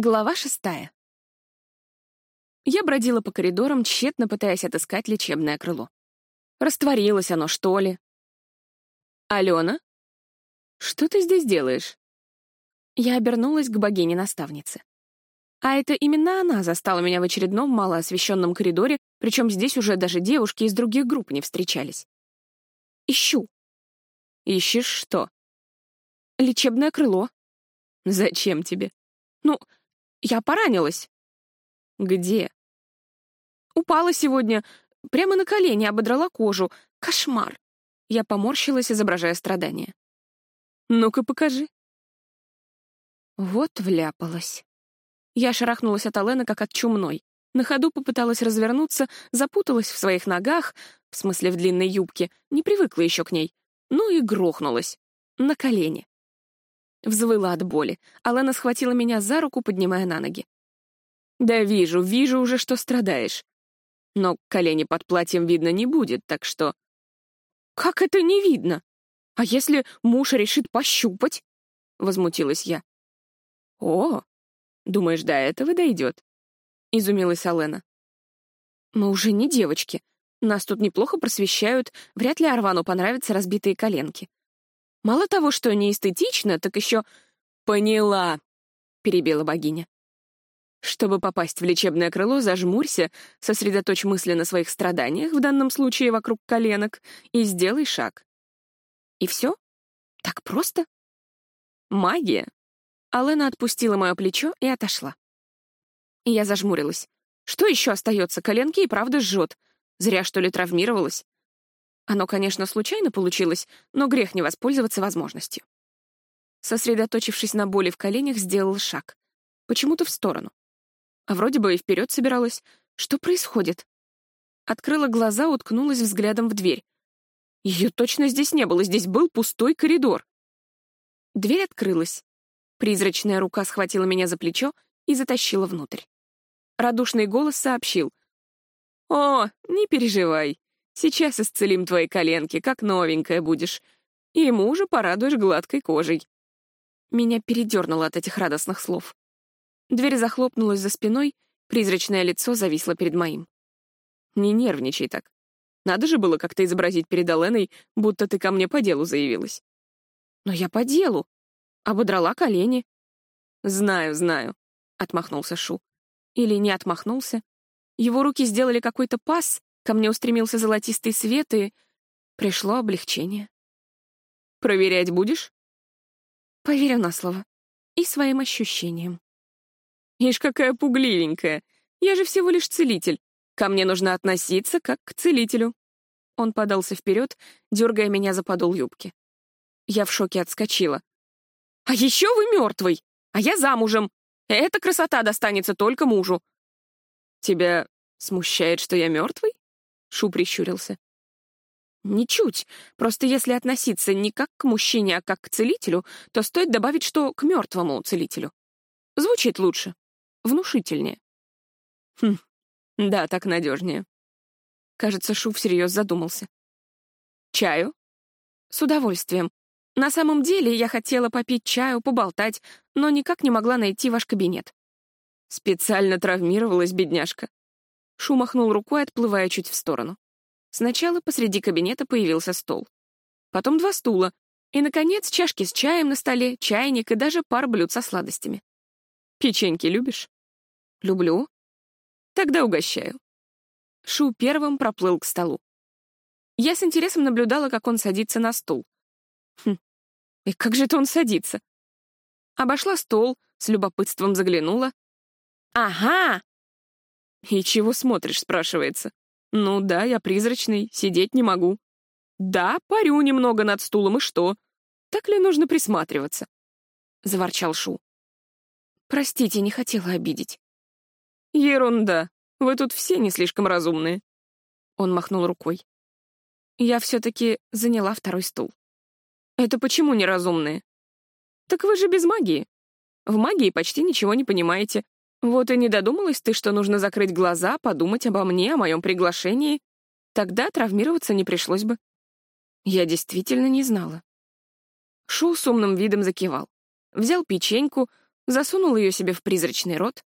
Глава шестая. Я бродила по коридорам, тщетно пытаясь отыскать лечебное крыло. Растворилось оно, что ли? «Алена? Что ты здесь делаешь?» Я обернулась к богине-наставнице. А это именно она застала меня в очередном малоосвещенном коридоре, причем здесь уже даже девушки из других групп не встречались. «Ищу». «Ищешь что?» «Лечебное крыло». «Зачем тебе?» «Ну, я поранилась. Где? Упала сегодня. Прямо на колени ободрала кожу. Кошмар. Я поморщилась, изображая страдания. Ну-ка, покажи. Вот вляпалась. Я шарахнулась от Алена, как от чумной. На ходу попыталась развернуться, запуталась в своих ногах, в смысле в длинной юбке, не привыкла еще к ней. Ну и грохнулась. На колени. Взвыла от боли. Алена схватила меня за руку, поднимая на ноги. «Да вижу, вижу уже, что страдаешь. Но колени под платьем видно не будет, так что...» «Как это не видно? А если муж решит пощупать?» — возмутилась я. «О, думаешь, до этого дойдет?» — изумилась Алена. «Мы уже не девочки. Нас тут неплохо просвещают, вряд ли Арвану понравятся разбитые коленки. Мало того, что не эстетично, так еще... «Поняла», — перебила богиня. Чтобы попасть в лечебное крыло, зажмурься, сосредоточь мысли на своих страданиях, в данном случае вокруг коленок, и сделай шаг. И все? Так просто? Магия. Алена отпустила мое плечо и отошла. И я зажмурилась. Что еще остается? Коленки и правда жжет. Зря, что ли, травмировалась. Оно, конечно, случайно получилось, но грех не воспользоваться возможностью. Сосредоточившись на боли в коленях, сделал шаг. Почему-то в сторону. А вроде бы и вперед собиралась. Что происходит? Открыла глаза, уткнулась взглядом в дверь. Ее точно здесь не было, здесь был пустой коридор. Дверь открылась. Призрачная рука схватила меня за плечо и затащила внутрь. Радушный голос сообщил. «О, не переживай. Сейчас исцелим твои коленки, как новенькая будешь. И мужа порадуешь гладкой кожей». Меня передернуло от этих радостных слов. Дверь захлопнулась за спиной, призрачное лицо зависло перед моим. «Не нервничай так. Надо же было как-то изобразить перед Оленой, будто ты ко мне по делу заявилась». «Но я по делу. Ободрала колени». «Знаю, знаю», — отмахнулся Шу. Или не отмахнулся. Его руки сделали какой-то пас, Ко мне устремился золотистый свет, и пришло облегчение. «Проверять будешь?» Поверю на слово. И своим ощущениям. Ишь, какая пугливенькая. Я же всего лишь целитель. Ко мне нужно относиться как к целителю. Он подался вперед, дергая меня за подол юбки. Я в шоке отскочила. «А еще вы мертвый! А я замужем! Эта красота достанется только мужу!» «Тебя смущает, что я мертвый?» Шу прищурился. Ничуть. Просто если относиться не как к мужчине, а как к целителю, то стоит добавить, что к мертвому целителю. Звучит лучше. Внушительнее. Хм, да, так надежнее. Кажется, Шу всерьез задумался. Чаю? С удовольствием. На самом деле я хотела попить чаю, поболтать, но никак не могла найти ваш кабинет. Специально травмировалась бедняжка. Шу махнул рукой, отплывая чуть в сторону. Сначала посреди кабинета появился стол. Потом два стула. И, наконец, чашки с чаем на столе, чайник и даже пар блюд со сладостями. «Печеньки любишь?» «Люблю». «Тогда угощаю». Шу первым проплыл к столу. Я с интересом наблюдала, как он садится на стул. Хм, и как же это он садится? Обошла стол, с любопытством заглянула. «Ага, «И чего смотришь?» — спрашивается. «Ну да, я призрачный, сидеть не могу». «Да, парю немного над стулом, и что? Так ли нужно присматриваться?» — заворчал Шу. «Простите, не хотела обидеть». «Ерунда. Вы тут все не слишком разумные». Он махнул рукой. Я все-таки заняла второй стул. «Это почему неразумные?» «Так вы же без магии. В магии почти ничего не понимаете, вот и не додумалась ты, что нужно закрыть глаза, подумать обо мне, о моем приглашении. Тогда травмироваться не пришлось бы. Я действительно не знала. Шу с умным видом закивал. Взял печеньку, засунул ее себе в призрачный рот.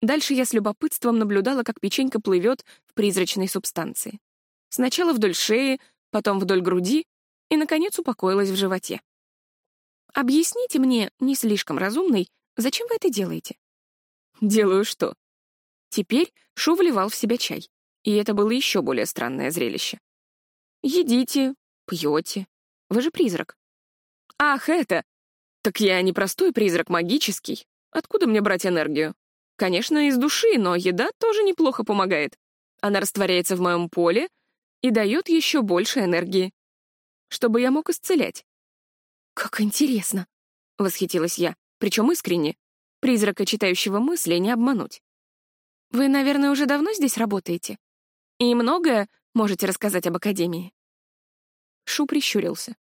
Дальше я с любопытством наблюдала, как печенька плывет в призрачной субстанции. Сначала вдоль шеи, потом вдоль груди и, наконец, упокоилась в животе. Объясните мне, не слишком разумный, зачем вы это делаете? Делаю что? Теперь Шу вливал в себя чай, и это было еще более странное зрелище. Едите, пьете. Вы же призрак. Ах, это! Так я не простой призрак, магический. Откуда мне брать энергию? Конечно, из души, но еда тоже неплохо помогает. Она растворяется в моем поле и дает еще больше энергии. Чтобы я мог исцелять. «Как интересно!» — восхитилась я, причем искренне. Призрака, читающего мысли, не обмануть. «Вы, наверное, уже давно здесь работаете? И многое можете рассказать об Академии?» Шу прищурился.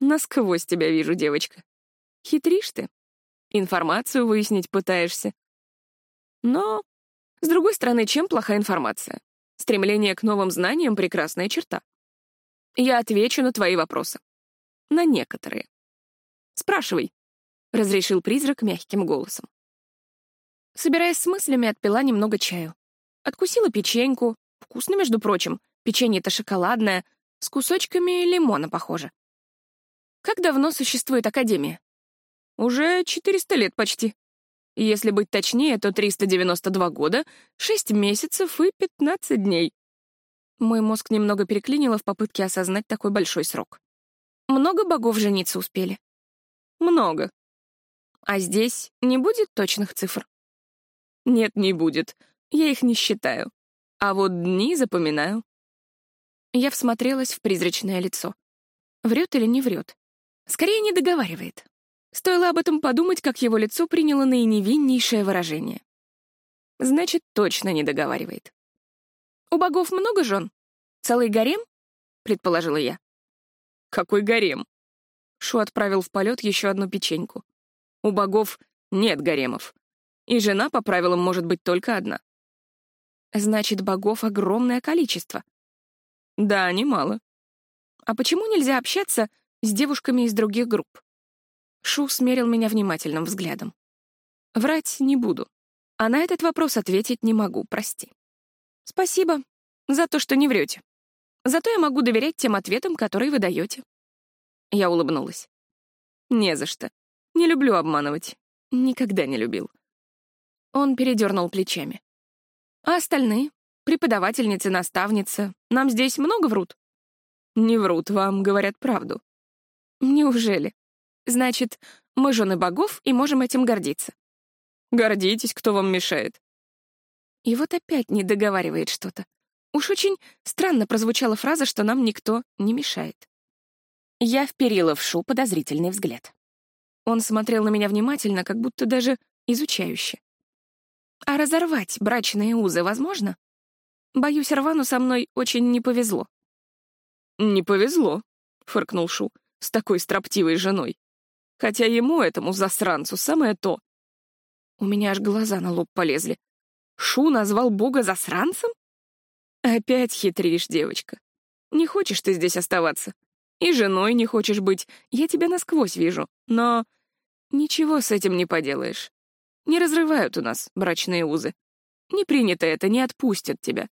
«Насквозь тебя вижу, девочка. Хитришь ты. Информацию выяснить пытаешься. Но, с другой стороны, чем плохая информация? Стремление к новым знаниям — прекрасная черта. Я отвечу на твои вопросы на некоторые. «Спрашивай», — разрешил призрак мягким голосом. Собираясь с мыслями, отпила немного чаю. Откусила печеньку. Вкусно, между прочим. Печенье-то шоколадное, с кусочками лимона, похоже. Как давно существует Академия? Уже 400 лет почти. Если быть точнее, то 392 года, 6 месяцев и 15 дней. Мой мозг немного переклинило в попытке осознать такой большой срок. Много богов жениться успели? Много. А здесь не будет точных цифр? Нет, не будет. Я их не считаю. А вот дни запоминаю. Я всмотрелась в призрачное лицо. Врет или не врет? Скорее, не договаривает. Стоило об этом подумать, как его лицо приняло наиневиннейшее выражение. Значит, точно не договаривает. «У богов много жен? Целый гарем?» — предположила я. Какой гарем? Шу отправил в полет еще одну печеньку. У богов нет гаремов. И жена по правилам может быть только одна. Значит, богов огромное количество. Да, немало. А почему нельзя общаться с девушками из других групп? Шу смерил меня внимательным взглядом. Врать не буду. А на этот вопрос ответить не могу, прости. Спасибо за то, что не врете. Зато я могу доверять тем ответам, которые вы даете. Я улыбнулась. Не за что. Не люблю обманывать. Никогда не любил. Он передернул плечами. А остальные? Преподавательницы, наставницы. Нам здесь много врут? Не врут, вам говорят правду. Неужели? Значит, мы жены богов и можем этим гордиться. Гордитесь, кто вам мешает. И вот опять не договаривает что-то. Уж очень странно прозвучала фраза, что нам никто не мешает. Я вперила в Шу подозрительный взгляд. Он смотрел на меня внимательно, как будто даже изучающе. А разорвать брачные узы возможно? Боюсь, Рвану со мной очень не повезло. «Не повезло», — фыркнул Шу, — «с такой строптивой женой. Хотя ему, этому засранцу, самое то». У меня аж глаза на лоб полезли. Шу назвал Бога засранцем? Опять хитришь, девочка. Не хочешь ты здесь оставаться. И женой не хочешь быть. Я тебя насквозь вижу. Но ничего с этим не поделаешь. Не разрывают у нас брачные узы. Не принято это, не отпустят тебя.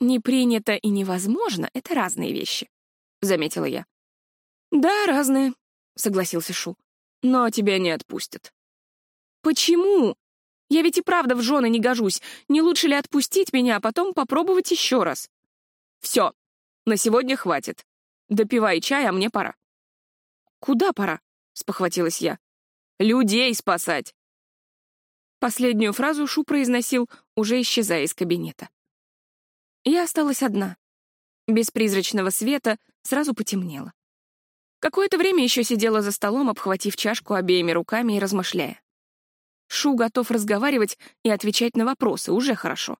Не принято и невозможно — это разные вещи, — заметила я. Да, разные, — согласился Шу. Но тебя не отпустят. Почему? Я ведь и правда в жены не гожусь. Не лучше ли отпустить меня, а потом попробовать еще раз? Все, на сегодня хватит. Допивай чай, а мне пора. Куда пора? Спохватилась я. Людей спасать. Последнюю фразу Шу произносил, уже исчезая из кабинета. Я осталась одна. Без призрачного света сразу потемнело. Какое-то время еще сидела за столом, обхватив чашку обеими руками и размышляя. Шу готов разговаривать и отвечать на вопросы, уже хорошо.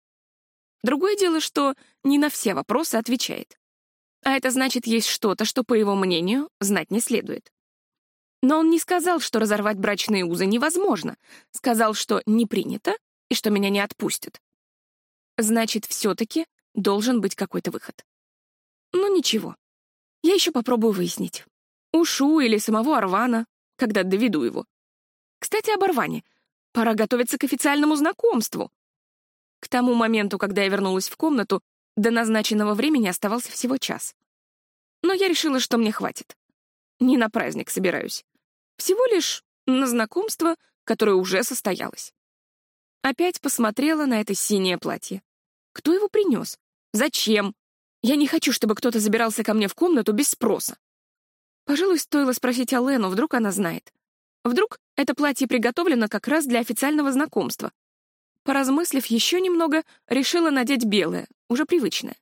Другое дело, что не на все вопросы отвечает. А это значит, есть что-то, что, по его мнению, знать не следует. Но он не сказал, что разорвать брачные узы невозможно. Сказал, что не принято и что меня не отпустят. Значит, все-таки должен быть какой-то выход. Ну ничего. Я еще попробую выяснить. Ушу или самого Арвана, когда доведу его. Кстати, об Арване. Пора готовиться к официальному знакомству. К тому моменту, когда я вернулась в комнату, до назначенного времени оставался всего час. Но я решила, что мне хватит. Не на праздник собираюсь. Всего лишь на знакомство, которое уже состоялось. Опять посмотрела на это синее платье. Кто его принес? Зачем? Я не хочу, чтобы кто-то забирался ко мне в комнату без спроса. Пожалуй, стоило спросить Алену, вдруг она знает. Вдруг это платье приготовлено как раз для официального знакомства. Поразмыслив еще немного, решила надеть белое, уже привычное.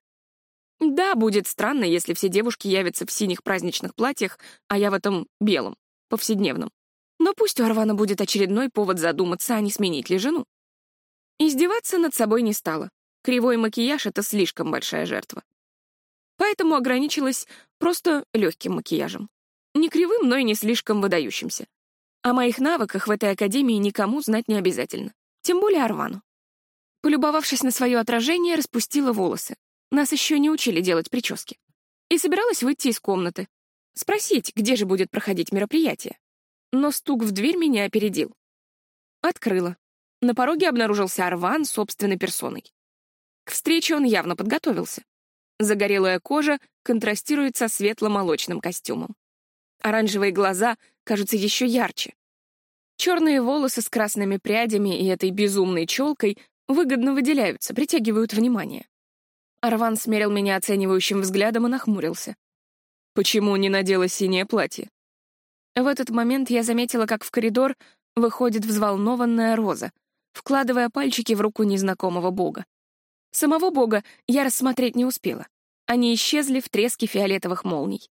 Да, будет странно, если все девушки явятся в синих праздничных платьях, а я в этом белом, повседневном. Но пусть у Арвана будет очередной повод задуматься, а не сменить ли жену. Издеваться над собой не стала. Кривой макияж — это слишком большая жертва. Поэтому ограничилась просто легким макияжем. Не кривым, но и не слишком выдающимся. О моих навыках в этой академии никому знать не обязательно. Тем более Арвану. Полюбовавшись на свое отражение, распустила волосы. Нас еще не учили делать прически. И собиралась выйти из комнаты. Спросить, где же будет проходить мероприятие. Но стук в дверь меня опередил. Открыла. На пороге обнаружился Арван собственной персоной. К встрече он явно подготовился. Загорелая кожа контрастирует со светло-молочным костюмом. Оранжевые глаза кажутся еще ярче. Черные волосы с красными прядями и этой безумной челкой выгодно выделяются, притягивают внимание. Арван смерил меня оценивающим взглядом и нахмурился. «Почему не надела синее платье?» В этот момент я заметила, как в коридор выходит взволнованная Роза, вкладывая пальчики в руку незнакомого бога. Самого бога я рассмотреть не успела. Они исчезли в треске фиолетовых молний.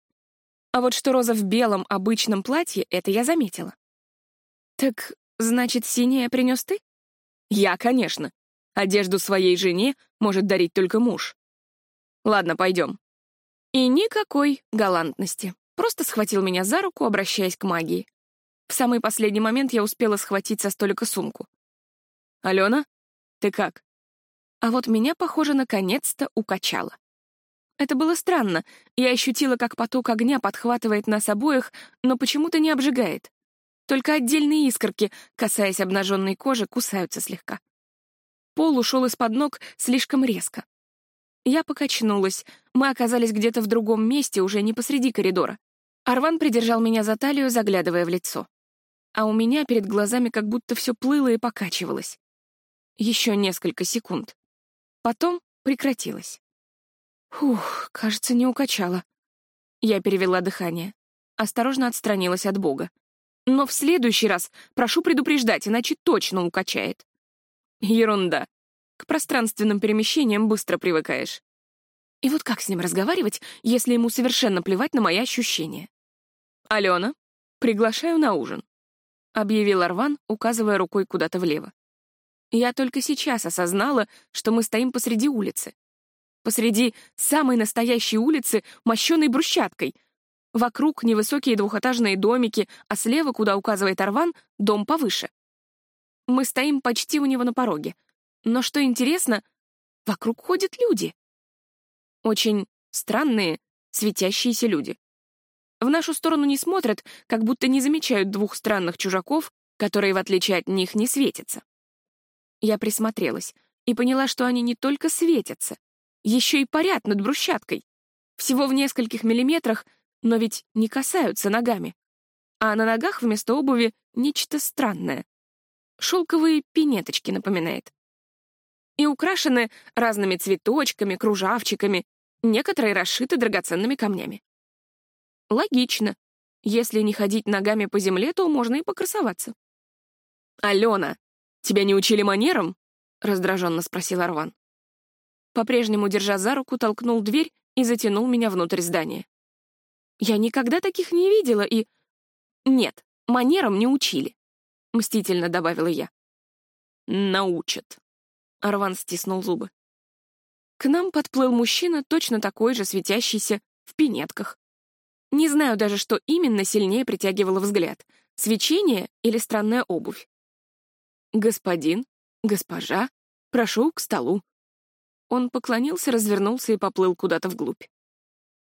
А вот что Роза в белом обычном платье, это я заметила. «Так, значит, синее принес ты?» «Я, конечно. Одежду своей жене может дарить только муж. Ладно, пойдем». И никакой галантности. Просто схватил меня за руку, обращаясь к магии. В самый последний момент я успела схватить со столика сумку. «Алена, ты как?» А вот меня, похоже, наконец-то укачало. Это было странно. Я ощутила, как поток огня подхватывает нас обоих, но почему-то не обжигает. Только отдельные искорки, касаясь обнаженной кожи, кусаются слегка. Пол ушел из-под ног слишком резко. Я покачнулась. Мы оказались где-то в другом месте, уже не посреди коридора. Арван придержал меня за талию, заглядывая в лицо. А у меня перед глазами как будто все плыло и покачивалось. Еще несколько секунд. Потом прекратилось. Фух, кажется, не укачала. Я перевела дыхание. Осторожно отстранилась от Бога. Но в следующий раз прошу предупреждать, иначе точно укачает. Ерунда. К пространственным перемещениям быстро привыкаешь. И вот как с ним разговаривать, если ему совершенно плевать на мои ощущения? «Алена, приглашаю на ужин», — объявил Арван, указывая рукой куда-то влево. Я только сейчас осознала, что мы стоим посреди улицы. Посреди самой настоящей улицы, мощенной брусчаткой. Вокруг невысокие двухэтажные домики, а слева, куда указывает Арван, дом повыше. Мы стоим почти у него на пороге. Но что интересно, вокруг ходят люди. Очень странные, светящиеся люди. В нашу сторону не смотрят, как будто не замечают двух странных чужаков, которые, в отличие от них, не светятся. Я присмотрелась и поняла, что они не только светятся, еще и парят над брусчаткой. Всего в нескольких миллиметрах, но ведь не касаются ногами. А на ногах вместо обуви нечто странное. Шелковые пинеточки напоминает. И украшены разными цветочками, кружавчиками, некоторые расшиты драгоценными камнями. Логично. Если не ходить ногами по земле, то можно и покрасоваться. «Алена, тебя не учили манерам?» — раздраженно спросил Арван. По-прежнему, держа за руку, толкнул дверь и затянул меня внутрь здания. Я никогда таких не видела и... Нет, манерам не учили, — мстительно добавила я. Научат. Арван стиснул зубы. К нам подплыл мужчина, точно такой же, светящийся, в пинетках. Не знаю даже, что именно сильнее притягивало взгляд — свечение или странная обувь. «Господин, госпожа, прошу к столу». Он поклонился, развернулся и поплыл куда-то вглубь.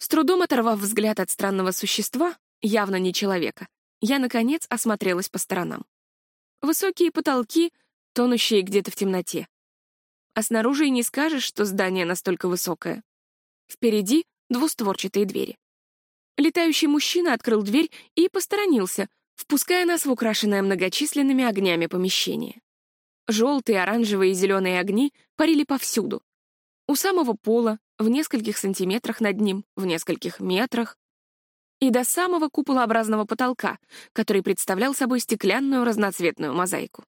С трудом оторвав взгляд от странного существа, явно не человека, я, наконец, осмотрелась по сторонам. Высокие потолки, тонущие где-то в темноте. А снаружи и не скажешь, что здание настолько высокое. Впереди двустворчатые двери. Летающий мужчина открыл дверь и посторонился, впуская нас в украшенное многочисленными огнями помещение. Желтые, оранжевые и зеленые огни парили повсюду. У самого пола, в нескольких сантиметрах над ним, в нескольких метрах. И до самого куполообразного потолка, который представлял собой стеклянную разноцветную мозаику.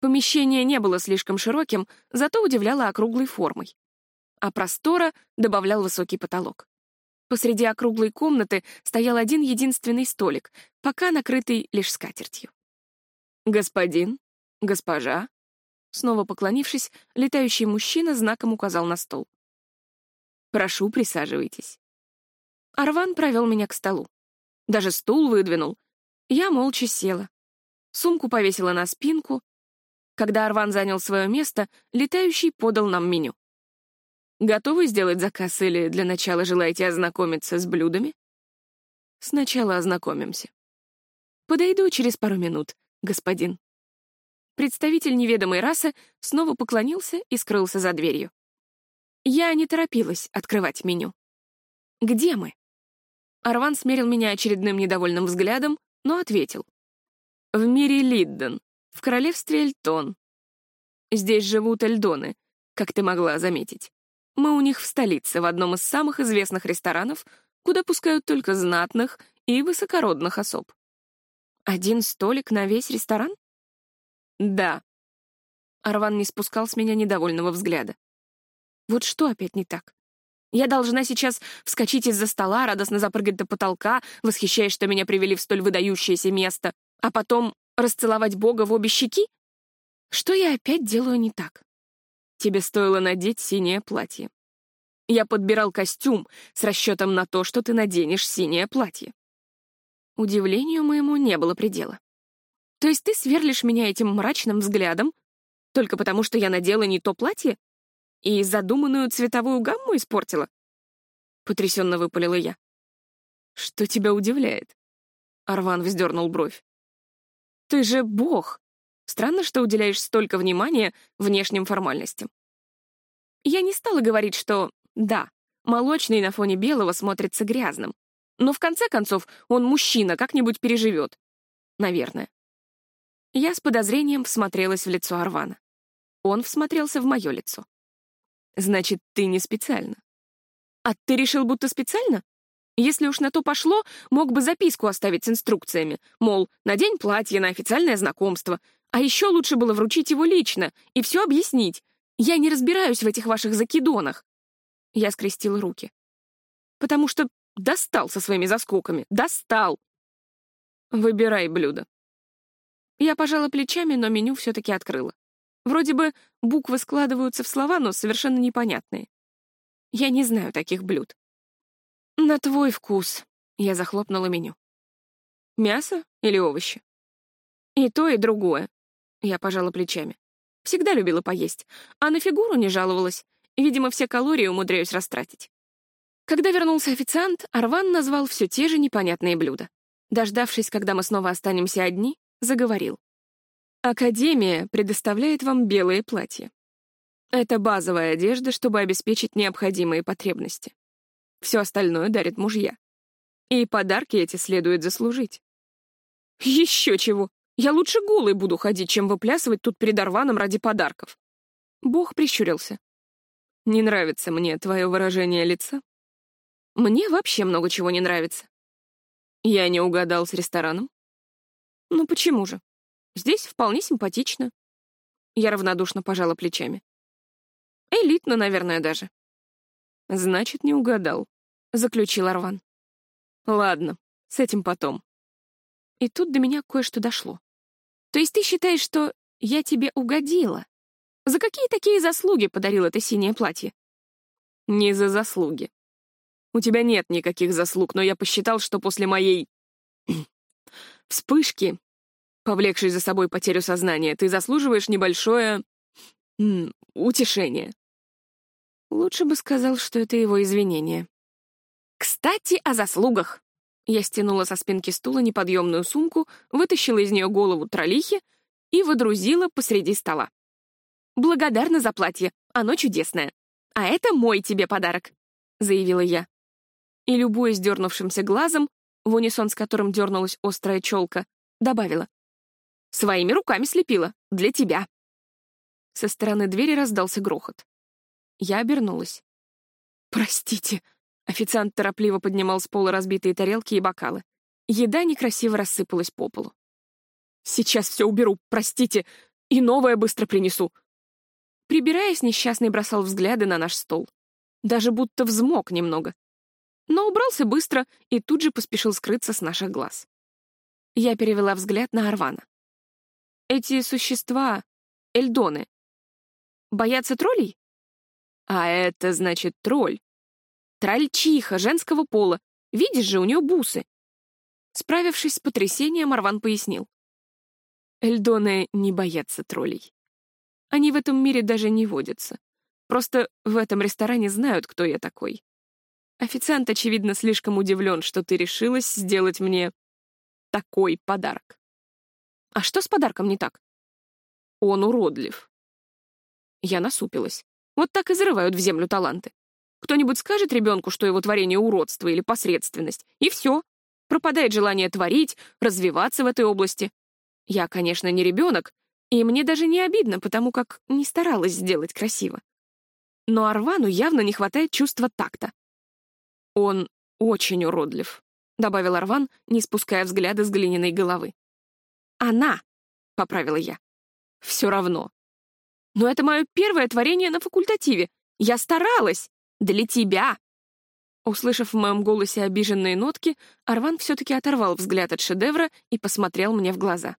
Помещение не было слишком широким, зато удивляло округлой формой. А простора добавлял высокий потолок. Посреди округлой комнаты стоял один единственный столик, пока накрытый лишь скатертью. «Господин? Госпожа?» Снова поклонившись, летающий мужчина знаком указал на стол. «Прошу, присаживайтесь». Арван провел меня к столу. Даже стул выдвинул. Я молча села. Сумку повесила на спинку. Когда Арван занял свое место, летающий подал нам меню. Готовы сделать заказ или для начала желаете ознакомиться с блюдами? Сначала ознакомимся. Подойду через пару минут, господин. Представитель неведомой расы снова поклонился и скрылся за дверью. Я не торопилась открывать меню. «Где мы?» Арван смерил меня очередным недовольным взглядом, но ответил. «В мире Лидден, в королевстве Эльтон. Здесь живут эльдоны, как ты могла заметить. Мы у них в столице, в одном из самых известных ресторанов, куда пускают только знатных и высокородных особ. Один столик на весь ресторан? Да. Арван не спускал с меня недовольного взгляда. Вот что опять не так? Я должна сейчас вскочить из-за стола, радостно запрыгать до потолка, восхищаясь, что меня привели в столь выдающееся место, а потом расцеловать Бога в обе щеки? Что я опять делаю не так? Тебе стоило надеть синее платье. Я подбирал костюм с расчетом на то, что ты наденешь синее платье. Удивлению моему не было предела. То есть ты сверлишь меня этим мрачным взглядом только потому, что я надела не то платье и задуманную цветовую гамму испортила? Потрясенно выпалила я. Что тебя удивляет? Арван вздернул бровь. Ты же бог. Странно, что уделяешь столько внимания внешним формальностям. Я не стала говорить, что да, молочный на фоне белого смотрится грязным. Но в конце концов он мужчина, как-нибудь переживет. Наверное. Я с подозрением всмотрелась в лицо Арвана. Он всмотрелся в мое лицо. «Значит, ты не специально». «А ты решил, будто специально? Если уж на то пошло, мог бы записку оставить с инструкциями, мол, надень платье на официальное знакомство, а еще лучше было вручить его лично и все объяснить. Я не разбираюсь в этих ваших закидонах. Я скрестила руки. Потому что достал со своими заскоками. Достал. Выбирай блюдо. Я пожала плечами, но меню все-таки открыла. Вроде бы буквы складываются в слова, но совершенно непонятные. Я не знаю таких блюд. На твой вкус. Я захлопнула меню. Мясо или овощи? И то, и другое. Я пожала плечами. Всегда любила поесть, а на фигуру не жаловалась. Видимо, все калории умудряюсь растратить. Когда вернулся официант, Арван назвал все те же непонятные блюда. Дождавшись, когда мы снова останемся одни, заговорил. Академия предоставляет вам белые платья. Это базовая одежда, чтобы обеспечить необходимые потребности. Все остальное дарят мужья. И подарки эти следует заслужить. Еще чего! Я лучше голой буду ходить, чем выплясывать тут перед Арваном ради подарков. Бог прищурился. Не нравится мне твое выражение лица? Мне вообще много чего не нравится. Я не угадал с рестораном? Ну почему же? Здесь вполне симпатично. Я равнодушно пожала плечами. Элитно, наверное, даже. Значит, не угадал, заключил Арван. Ладно, с этим потом. И тут до меня кое-что дошло. То есть ты считаешь, что я тебе угодила? За какие такие заслуги подарил это синее платье? Не за заслуги. У тебя нет никаких заслуг, но я посчитал, что после моей... вспышки, повлекшей за собой потерю сознания, ты заслуживаешь небольшое... утешение. Лучше бы сказал, что это его извинение. Кстати, о заслугах. Я стянула со спинки стула неподъемную сумку, вытащила из нее голову тролихи и водрузила посреди стола. «Благодарна за платье, оно чудесное. А это мой тебе подарок», — заявила я. И, любуясь дернувшимся глазом, в унисон с которым дернулась острая челка, добавила. «Своими руками слепила. Для тебя». Со стороны двери раздался грохот. Я обернулась. «Простите», — официант торопливо поднимал с пола разбитые тарелки и бокалы. Еда некрасиво рассыпалась по полу. «Сейчас все уберу, простите, и новое быстро принесу». Прибираясь, несчастный бросал взгляды на наш стол. Даже будто взмок немного. Но убрался быстро и тут же поспешил скрыться с наших глаз. Я перевела взгляд на Арвана. Эти существа, эльдоны, боятся троллей? А это значит тролль. Трольчиха женского пола. Видишь же, у нее бусы. Справившись с потрясением, Арван пояснил. Эльдоны не боятся троллей. Они в этом мире даже не водятся. Просто в этом ресторане знают, кто я такой. Официант, очевидно, слишком удивлен, что ты решилась сделать мне такой подарок. А что с подарком не так? Он уродлив. Я насупилась. Вот так и зарывают в землю таланты. Кто-нибудь скажет ребенку, что его творение — уродство или посредственность, и все. Пропадает желание творить, развиваться в этой области. Я, конечно, не ребенок, и мне даже не обидно, потому как не старалась сделать красиво. Но Арвану явно не хватает чувства такта. Он очень уродлив, — добавил Арван, не спуская взгляда с глиняной головы. «Она», — поправила я. «Все равно. Но это мое первое творение на факультативе. Я старалась. Для тебя!» Услышав в моем голосе обиженные нотки, Арван все-таки оторвал взгляд от шедевра и посмотрел мне в глаза.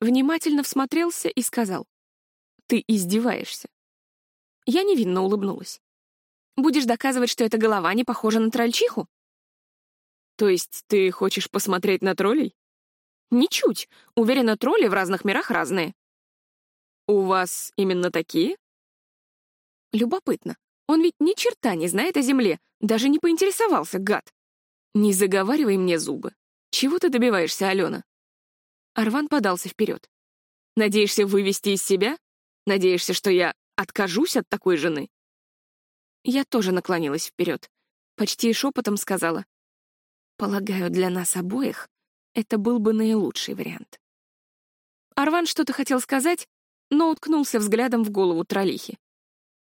Внимательно всмотрелся и сказал. «Ты издеваешься». Я невинно улыбнулась. «Будешь доказывать, что эта голова не похожа на трольчиху?» «То есть ты хочешь посмотреть на троллей?» «Ничуть. Уверена, тролли в разных мирах разные». «У вас именно такие?» Любопытно. Он ведь ни черта не знает о Земле, даже не поинтересовался, гад. Не заговаривай мне зубы. Чего ты добиваешься, Алена? Арван подался вперед. Надеешься вывести из себя? Надеешься, что я откажусь от такой жены? Я тоже наклонилась вперед. Почти шепотом сказала. Полагаю, для нас обоих это был бы наилучший вариант. Арван что-то хотел сказать, но уткнулся взглядом в голову троллихи.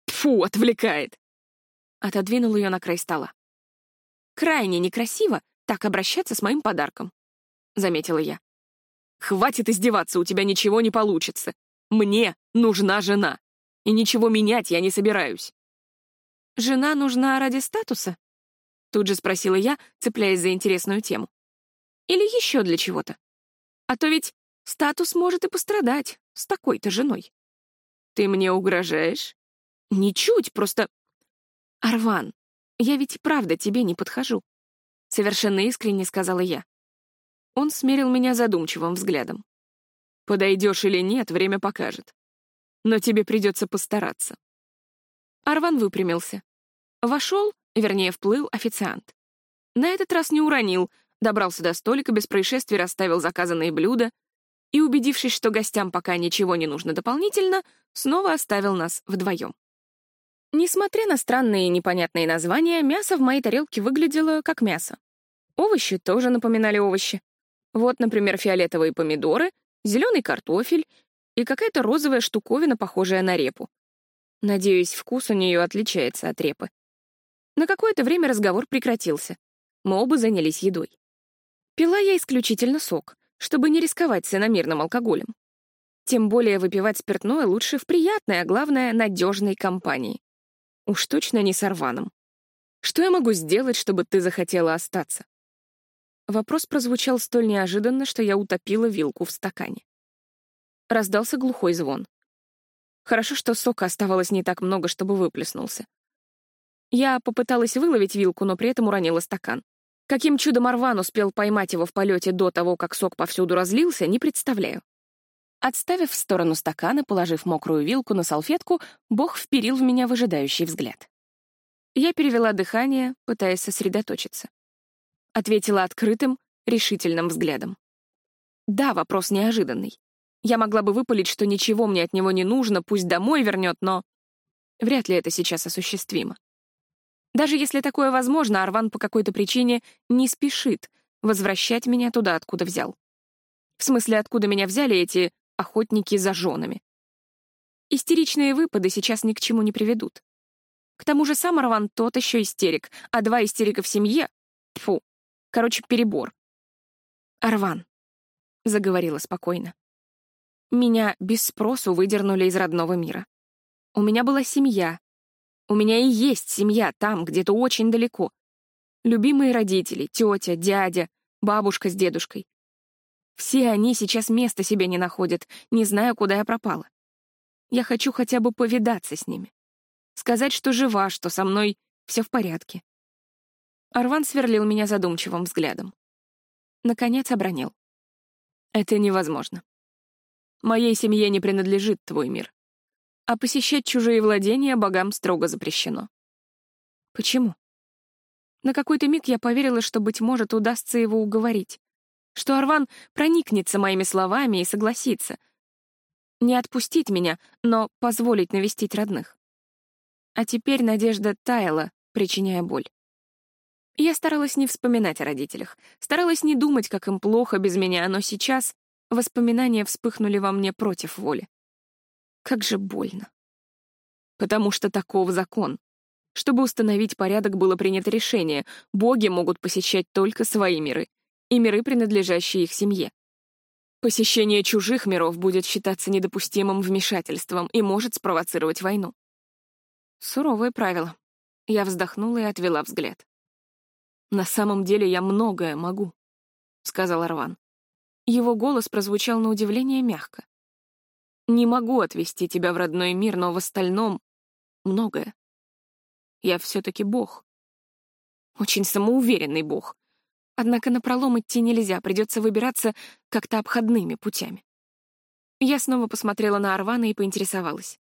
Фу, отвлекает!» Отодвинул ее на край стола. «Крайне некрасиво так обращаться с моим подарком», — заметила я. «Хватит издеваться, у тебя ничего не получится. Мне нужна жена, и ничего менять я не собираюсь». «Жена нужна ради статуса?» Тут же спросила я, цепляясь за интересную тему. «Или еще для чего-то? А то ведь статус может и пострадать с такой-то женой». «Ты мне угрожаешь?» Ничуть, просто... Арван, я ведь и правда тебе не подхожу. Совершенно искренне сказала я. Он смерил меня задумчивым взглядом. Подойдешь или нет, время покажет. Но тебе придется постараться. Арван выпрямился. Вошел, вернее, вплыл официант. На этот раз не уронил, добрался до столика, без происшествий расставил заказанные блюда и, убедившись, что гостям пока ничего не нужно дополнительно, снова оставил нас вдвоем. Несмотря на странные и непонятные названия, мясо в моей тарелке выглядело как мясо. Овощи тоже напоминали овощи. Вот, например, фиолетовые помидоры, зеленый картофель и какая-то розовая штуковина, похожая на репу. Надеюсь, вкус у нее отличается от репы. На какое-то время разговор прекратился. Мы оба занялись едой. Пила я исключительно сок, чтобы не рисковать с иномерным алкоголем. Тем более выпивать спиртное лучше в приятной, а главное, надежной компании. Уж точно не с Арваном. Что я могу сделать, чтобы ты захотела остаться? Вопрос прозвучал столь неожиданно, что я утопила вилку в стакане. Раздался глухой звон. Хорошо, что сока оставалось не так много, чтобы выплеснулся. Я попыталась выловить вилку, но при этом уронила стакан. Каким чудом Арван успел поймать его в полете до того, как сок повсюду разлился, не представляю. Отставив в сторону стакан и положив мокрую вилку на салфетку, Бог вперил в меня выжидающий взгляд. Я перевела дыхание, пытаясь сосредоточиться. Ответила открытым, решительным взглядом. Да, вопрос неожиданный. Я могла бы выпалить, что ничего мне от него не нужно, пусть домой вернет, но вряд ли это сейчас осуществимо. Даже если такое возможно, Арван по какой-то причине не спешит возвращать меня туда, откуда взял. В смысле, откуда меня взяли эти охотники за женами. Истеричные выпады сейчас ни к чему не приведут. К тому же сам Арван тот еще истерик, а два истерика в семье — фу, короче, перебор. «Арван», — заговорила спокойно, — «меня без спросу выдернули из родного мира. У меня была семья. У меня и есть семья там, где-то очень далеко. Любимые родители, тетя, дядя, бабушка с дедушкой. Все они сейчас места себе не находят, не знаю, куда я пропала. Я хочу хотя бы повидаться с ними. Сказать, что жива, что со мной все в порядке. Арван сверлил меня задумчивым взглядом. Наконец обронил. Это невозможно. Моей семье не принадлежит твой мир. А посещать чужие владения богам строго запрещено. Почему? На какой-то миг я поверила, что, быть может, удастся его уговорить, что Арван проникнется моими словами и согласится — не отпустить меня, но позволить навестить родных. А теперь надежда таяла, причиняя боль. Я старалась не вспоминать о родителях, старалась не думать, как им плохо без меня, но сейчас воспоминания вспыхнули во мне против воли. Как же больно. Потому что таков закон. Чтобы установить порядок, было принято решение, боги могут посещать только свои миры, и миры, принадлежащие их семье. Посещение чужих миров будет считаться недопустимым вмешательством и может спровоцировать войну. Суровые правила. Я вздохнула и отвела взгляд. «На самом деле я многое могу», — сказал Арван. Его голос прозвучал на удивление мягко. «Не могу отвести тебя в родной мир, но в остальном — многое. Я все-таки бог. Очень самоуверенный бог, Однако на пролом идти нельзя, придется выбираться как-то обходными путями. Я снова посмотрела на Арвана и поинтересовалась.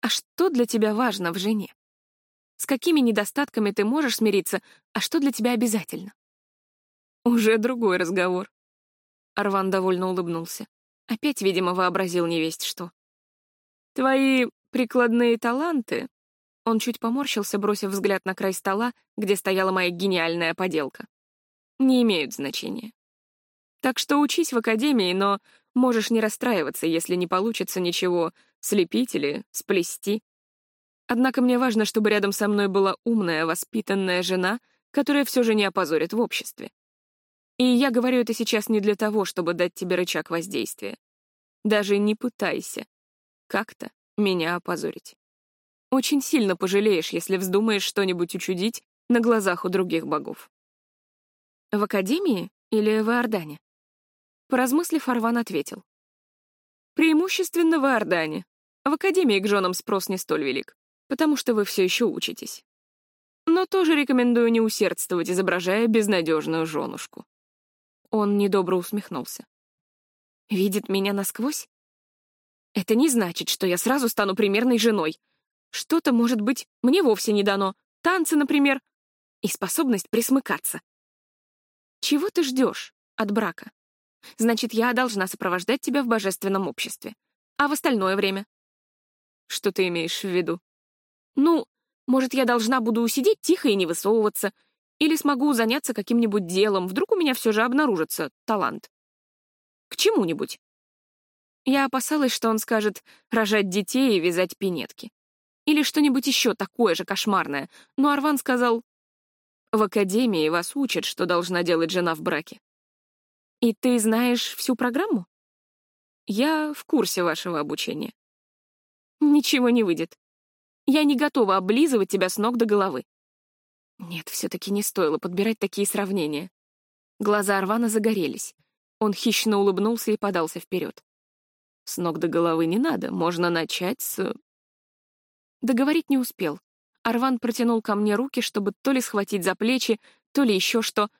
«А что для тебя важно в жене? С какими недостатками ты можешь смириться, а что для тебя обязательно?» «Уже другой разговор». Арван довольно улыбнулся. Опять, видимо, вообразил невесть что. «Твои прикладные таланты...» Он чуть поморщился, бросив взгляд на край стола, где стояла моя гениальная поделка не имеют значения. Так что учись в академии, но можешь не расстраиваться, если не получится ничего слепить или сплести. Однако мне важно, чтобы рядом со мной была умная, воспитанная жена, которая все же не опозорит в обществе. И я говорю это сейчас не для того, чтобы дать тебе рычаг воздействия. Даже не пытайся как-то меня опозорить. Очень сильно пожалеешь, если вздумаешь что-нибудь учудить на глазах у других богов. В академии или в Иордане? Поразмыслив, Арван ответил. Преимущественно в Иордане. В академии к женам спрос не столь велик, потому что вы все еще учитесь. Но тоже рекомендую не усердствовать, изображая безнадежную женушку. Он недобро усмехнулся. Видит меня насквозь? Это не значит, что я сразу стану примерной женой. Что-то, может быть, мне вовсе не дано. Танцы, например. И способность присмыкаться. Чего ты ждешь от брака? Значит, я должна сопровождать тебя в божественном обществе. А в остальное время? Что ты имеешь в виду? Ну, может, я должна буду сидеть тихо и не высовываться, или смогу заняться каким-нибудь делом, вдруг у меня все же обнаружится талант. К чему-нибудь. Я опасалась, что он скажет рожать детей и вязать пинетки. Или что-нибудь еще такое же кошмарное, но Арван сказал в академии вас учат, что должна делать жена в браке. И ты знаешь всю программу? Я в курсе вашего обучения. Ничего не выйдет. Я не готова облизывать тебя с ног до головы. Нет, все-таки не стоило подбирать такие сравнения. Глаза Арвана загорелись. Он хищно улыбнулся и подался вперед. С ног до головы не надо, можно начать с... Договорить не успел. Арван протянул ко мне руки, чтобы то ли схватить за плечи, то ли еще что,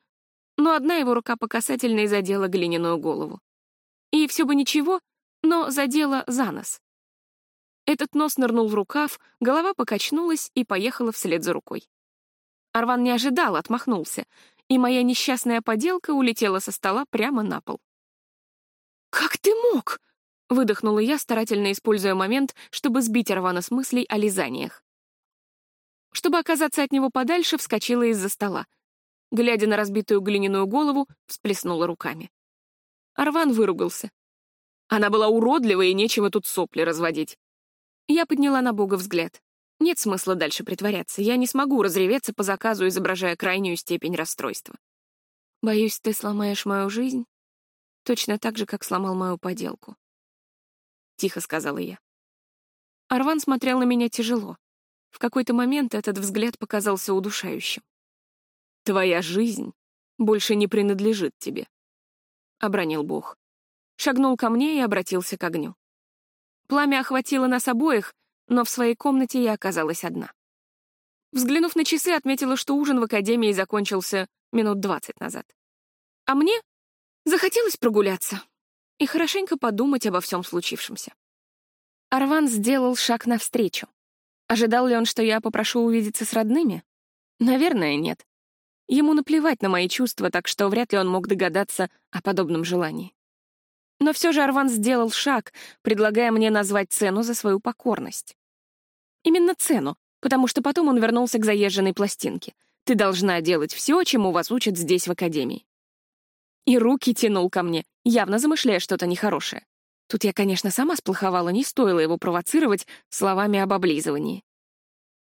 но одна его рука по касательной задела глиняную голову. И все бы ничего, но задела за нос. Этот нос нырнул в рукав, голова покачнулась и поехала вслед за рукой. Арван не ожидал, отмахнулся, и моя несчастная поделка улетела со стола прямо на пол. «Как ты мог?» Выдохнула я, старательно используя момент, чтобы сбить Арвана с мыслей о лизаниях. Чтобы оказаться от него подальше, вскочила из-за стола. Глядя на разбитую глиняную голову, всплеснула руками. Арван выругался. Она была уродлива, и нечего тут сопли разводить. Я подняла на Бога взгляд. Нет смысла дальше притворяться. Я не смогу разреветься по заказу, изображая крайнюю степень расстройства. Боюсь, ты сломаешь мою жизнь точно так же, как сломал мою поделку. Тихо сказала я. Арван смотрел на меня тяжело. В какой-то момент этот взгляд показался удушающим. «Твоя жизнь больше не принадлежит тебе», — обронил Бог. Шагнул ко мне и обратился к огню. Пламя охватило нас обоих, но в своей комнате я оказалась одна. Взглянув на часы, отметила, что ужин в академии закончился минут двадцать назад. А мне захотелось прогуляться и хорошенько подумать обо всем случившемся. Арван сделал шаг навстречу. Ожидал ли он, что я попрошу увидеться с родными? Наверное, нет. Ему наплевать на мои чувства, так что вряд ли он мог догадаться о подобном желании. Но все же Арван сделал шаг, предлагая мне назвать цену за свою покорность. Именно цену, потому что потом он вернулся к заезженной пластинке. «Ты должна делать все, чему вас учат здесь, в академии». И руки тянул ко мне, явно замышляя что-то нехорошее. Тут я, конечно, сама сплоховала, не стоило его провоцировать словами об облизывании.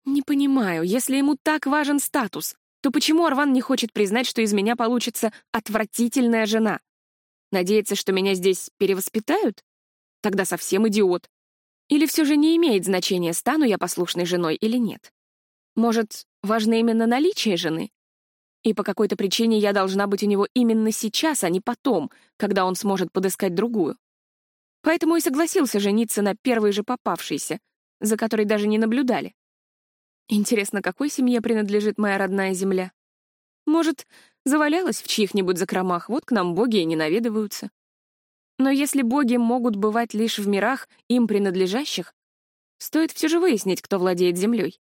Не понимаю, если ему так важен статус, то почему Арван не хочет признать, что из меня получится отвратительная жена? Надеется, что меня здесь перевоспитают? Тогда совсем идиот. Или все же не имеет значения, стану я послушной женой или нет? Может, важно именно наличие жены? И по какой-то причине я должна быть у него именно сейчас, а не потом, когда он сможет подыскать другую. Поэтому и согласился жениться на первой же попавшейся, за которой даже не наблюдали. Интересно, какой семье принадлежит моя родная земля? Может, завалялась в чьих-нибудь закромах, вот к нам боги и не наведываются. Но если боги могут бывать лишь в мирах, им принадлежащих, стоит все же выяснить, кто владеет землей.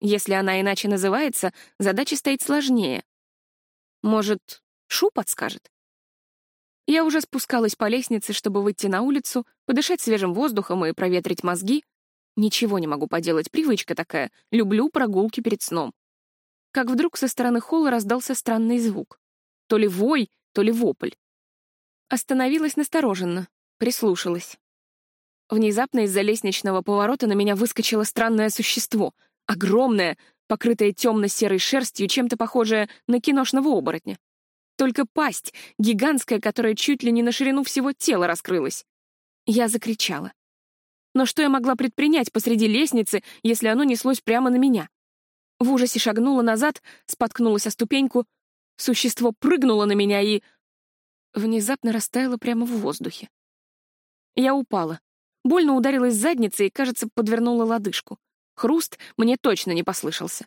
Если она иначе называется, задача стоит сложнее. Может, Шу подскажет? Я уже спускалась по лестнице, чтобы выйти на улицу, подышать свежим воздухом и проветрить мозги. Ничего не могу поделать, привычка такая. Люблю прогулки перед сном. Как вдруг со стороны холла раздался странный звук. То ли вой, то ли вопль. Остановилась настороженно, прислушалась. Внезапно из-за лестничного поворота на меня выскочило странное существо. Огромное, покрытое темно-серой шерстью, чем-то похожее на киношного оборотня. Только пасть, гигантская, которая чуть ли не на ширину всего тела раскрылась. Я закричала. Но что я могла предпринять посреди лестницы, если оно неслось прямо на меня? В ужасе шагнула назад, споткнулась о ступеньку. Существо прыгнуло на меня и... Внезапно растаяло прямо в воздухе. Я упала. Больно ударилась задницей и, кажется, подвернула лодыжку. Хруст мне точно не послышался.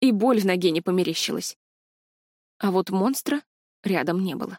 И боль в ноге не померещилась. А вот монстра рядом не было.